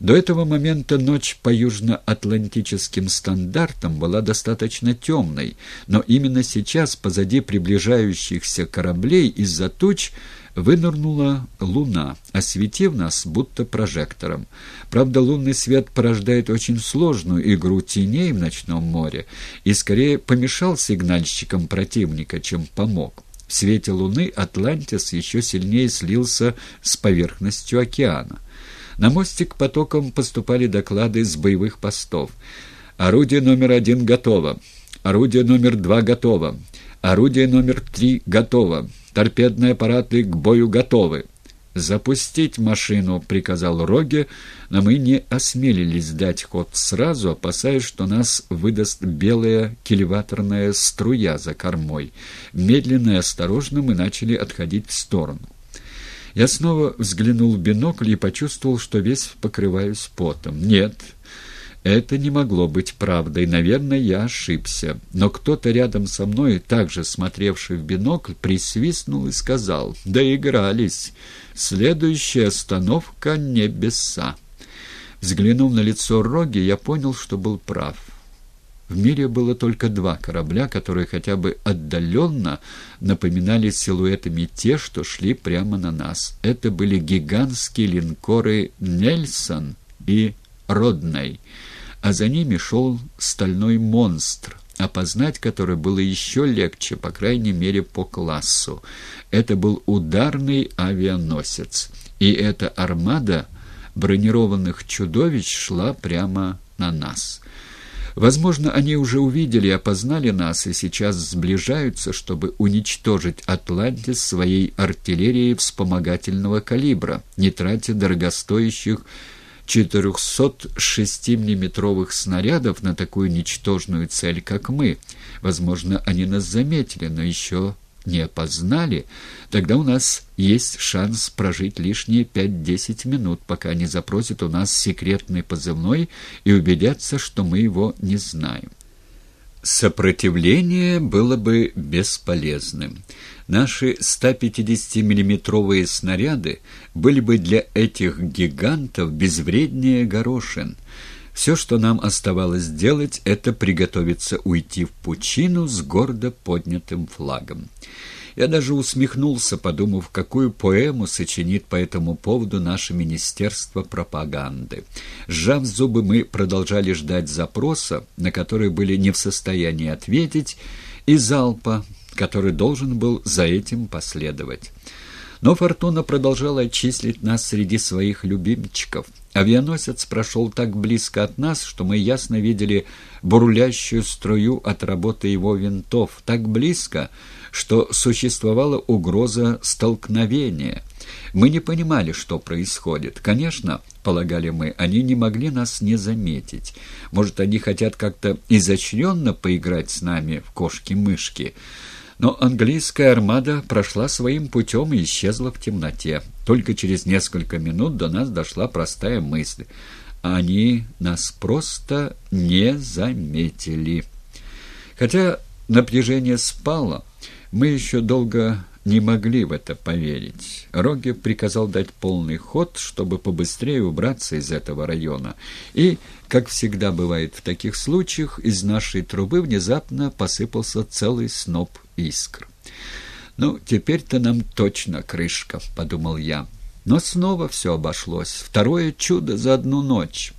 До этого момента ночь по южноатлантическим стандартам была достаточно темной, но именно сейчас позади приближающихся кораблей из-за туч вынырнула луна, осветив нас будто прожектором. Правда, лунный свет порождает очень сложную игру теней в ночном море и скорее помешал сигнальщикам противника, чем помог. В свете луны Атлантис еще сильнее слился с поверхностью океана. На мостик потоком поступали доклады с боевых постов. «Орудие номер один готово. Орудие номер два готово. Орудие номер три готово. Торпедные аппараты к бою готовы». «Запустить машину», — приказал Роге, но мы не осмелились дать ход сразу, опасаясь, что нас выдаст белая кильваторная струя за кормой. Медленно и осторожно мы начали отходить в сторону. Я снова взглянул в бинокль и почувствовал, что весь покрываюсь потом. Нет, это не могло быть правдой. Наверное, я ошибся. Но кто-то рядом со мной, также смотревший в бинокль, присвистнул и сказал «Доигрались. Следующая остановка — небеса». Взглянув на лицо Роги, я понял, что был прав. В мире было только два корабля, которые хотя бы отдаленно напоминали силуэтами те, что шли прямо на нас. Это были гигантские линкоры «Нельсон» и «Родной», а за ними шел стальной монстр, опознать который было еще легче, по крайней мере, по классу. Это был ударный авианосец, и эта армада бронированных чудовищ шла прямо на нас». Возможно, они уже увидели и опознали нас и сейчас сближаются, чтобы уничтожить Атлантис своей артиллерией вспомогательного калибра, не тратя дорогостоящих 406-миллиметровых снарядов на такую ничтожную цель, как мы. Возможно, они нас заметили, но еще не опознали, тогда у нас есть шанс прожить лишние пять-десять минут, пока они запросят у нас секретный позывной и убедятся, что мы его не знаем. Сопротивление было бы бесполезным. Наши 150-миллиметровые снаряды были бы для этих гигантов безвреднее горошин — все, что нам оставалось сделать, это приготовиться уйти в пучину с гордо поднятым флагом. Я даже усмехнулся, подумав, какую поэму сочинит по этому поводу наше Министерство пропаганды. Сжав зубы, мы продолжали ждать запроса, на который были не в состоянии ответить, и залпа, который должен был за этим последовать. Но Фортуна продолжала отчислить нас среди своих любимчиков. Авианосец прошел так близко от нас, что мы ясно видели бурлящую струю от работы его винтов, так близко, что существовала угроза столкновения. Мы не понимали, что происходит. Конечно, полагали мы, они не могли нас не заметить. Может, они хотят как-то изощренно поиграть с нами в кошки-мышки. Но английская армада прошла своим путем и исчезла в темноте. Только через несколько минут до нас дошла простая мысль. Они нас просто не заметили. Хотя напряжение спало, мы еще долго не могли в это поверить. Роги приказал дать полный ход, чтобы побыстрее убраться из этого района. И, как всегда бывает в таких случаях, из нашей трубы внезапно посыпался целый сноп искр. «Ну, теперь-то нам точно крышка», — подумал я. Но снова все обошлось. Второе чудо за одну ночь.